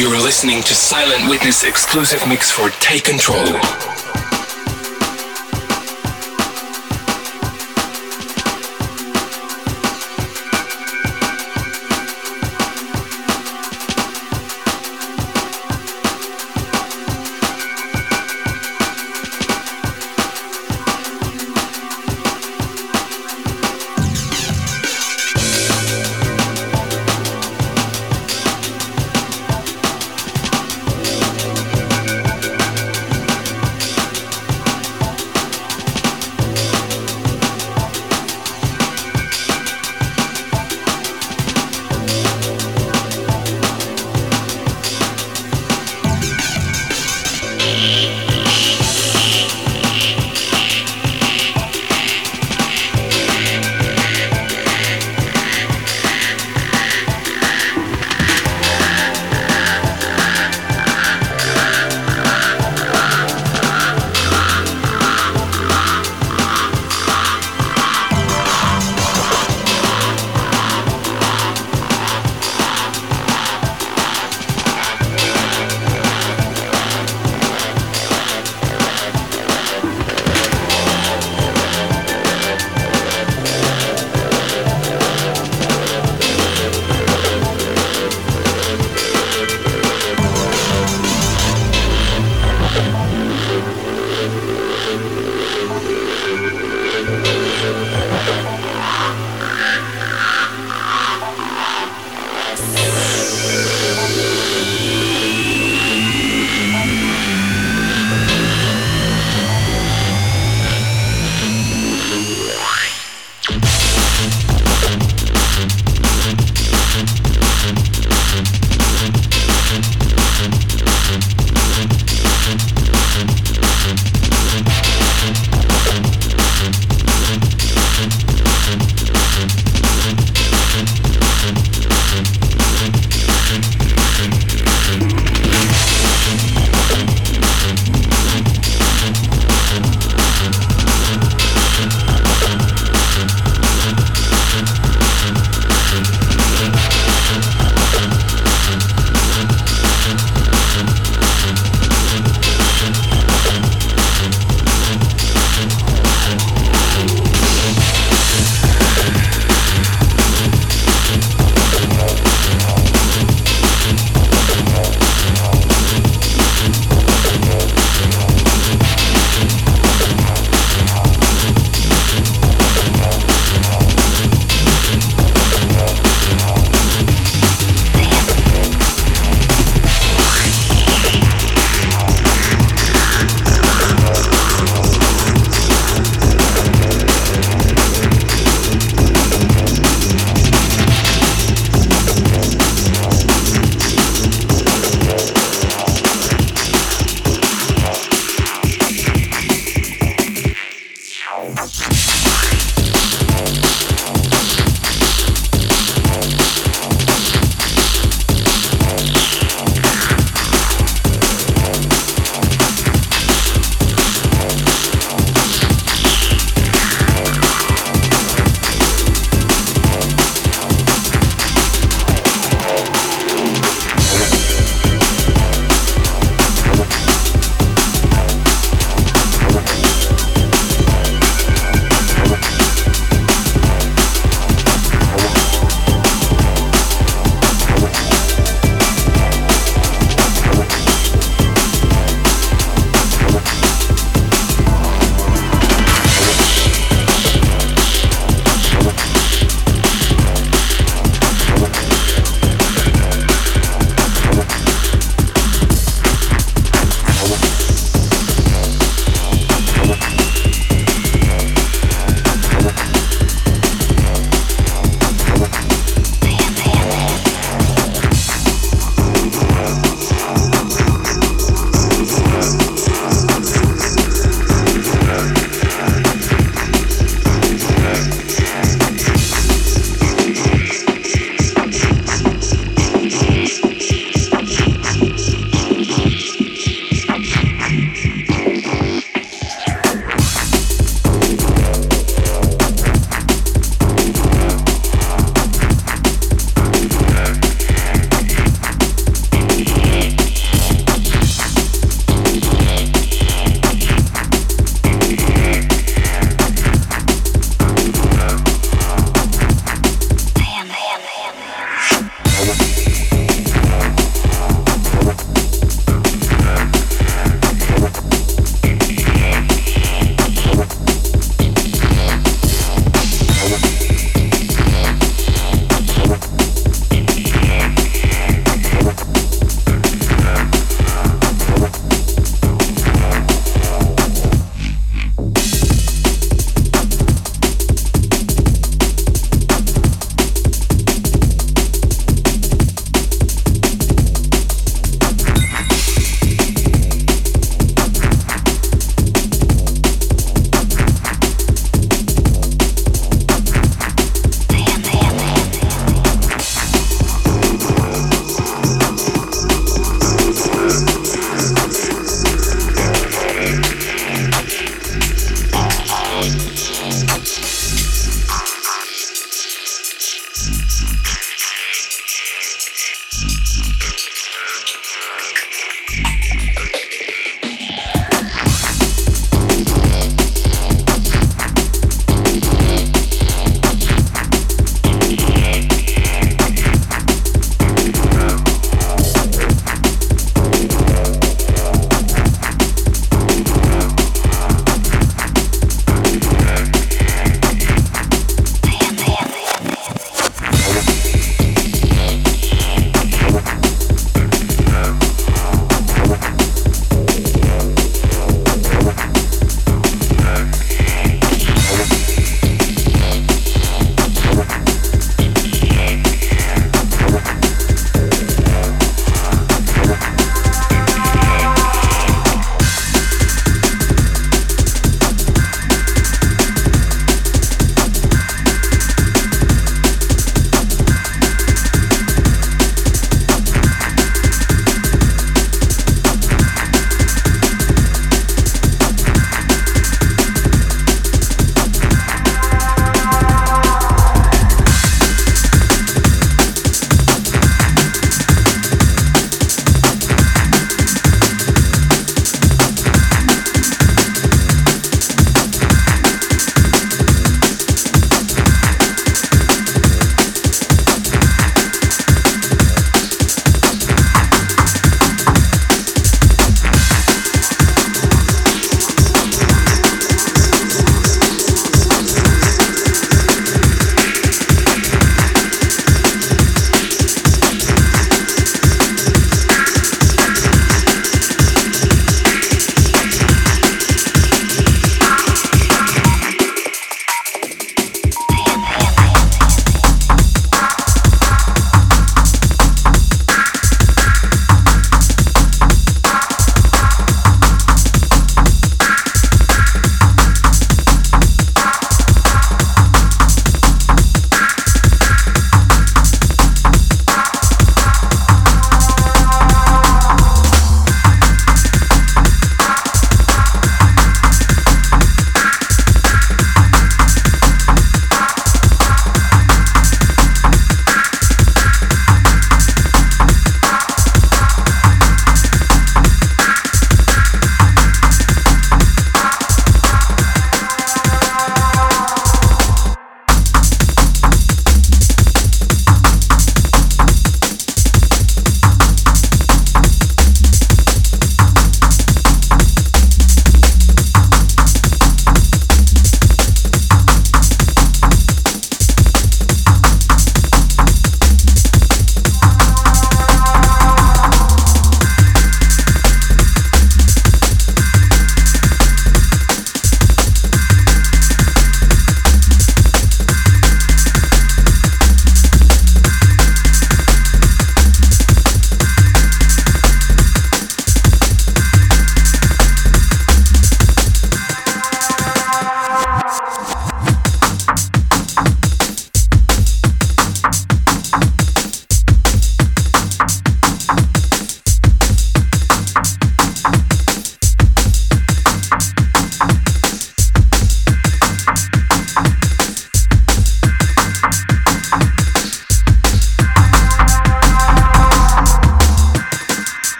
You're listening to Silent Witness exclusive mix for Take Control.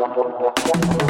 Gracias.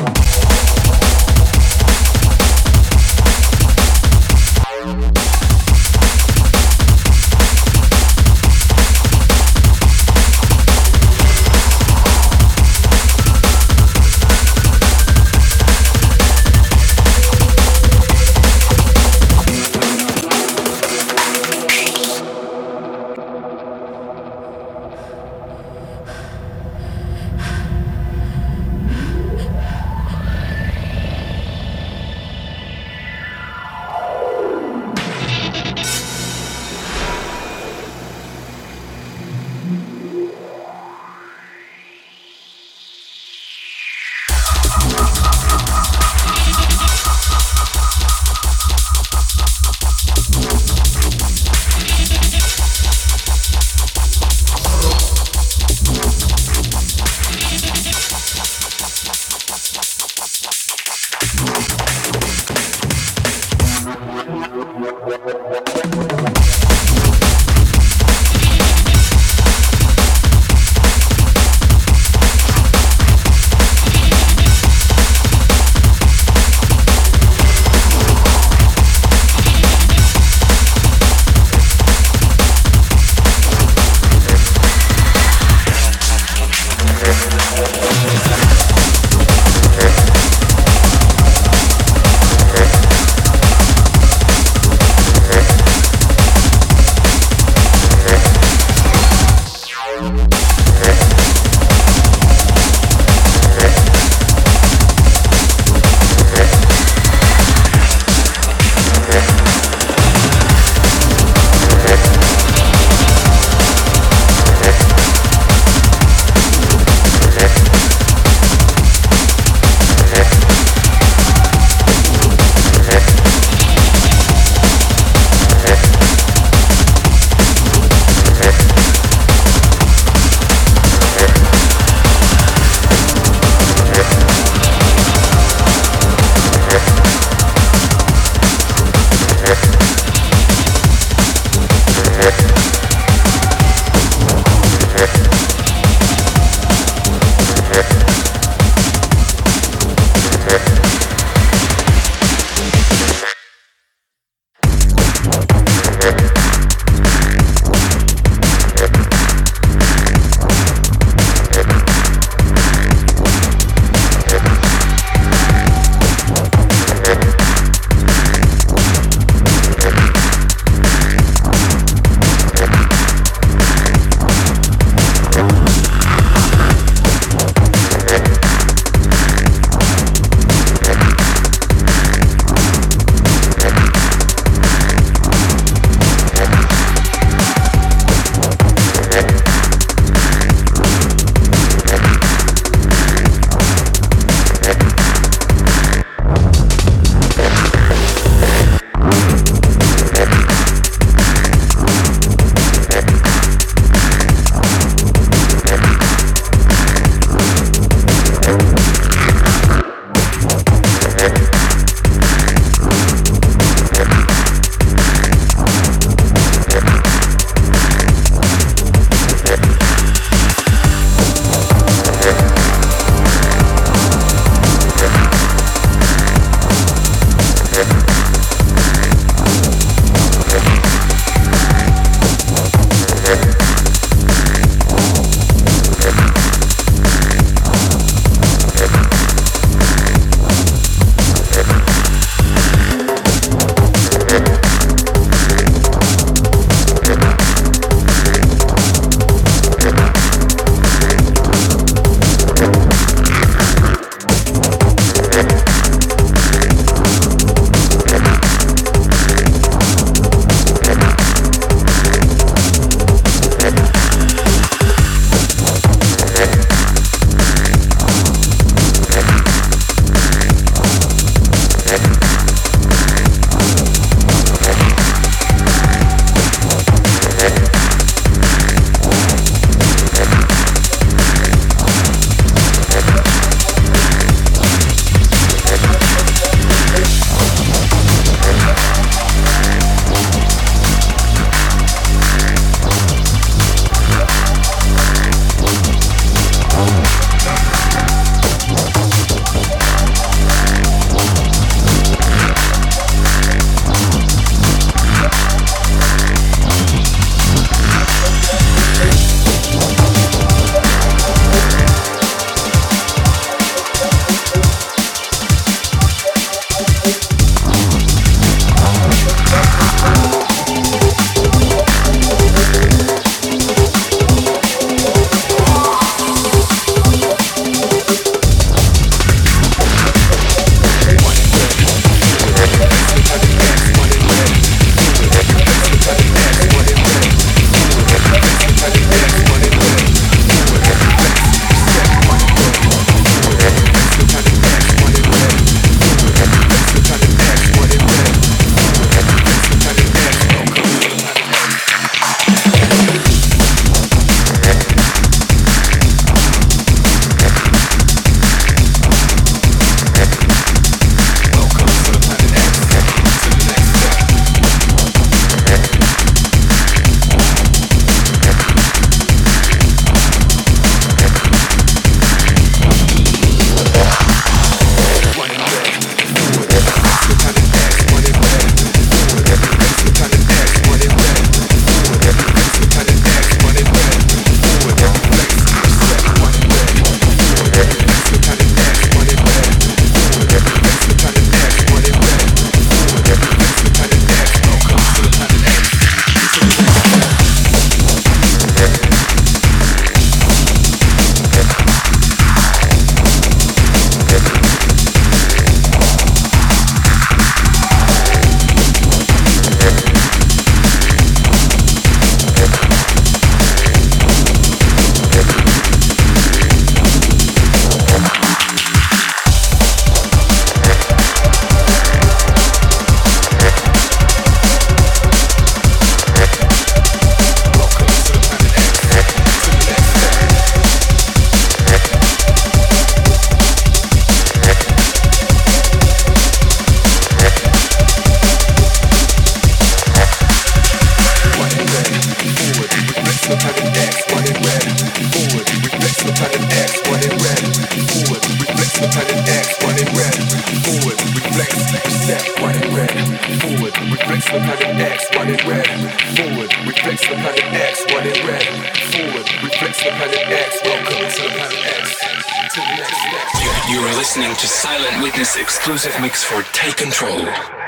Take Control.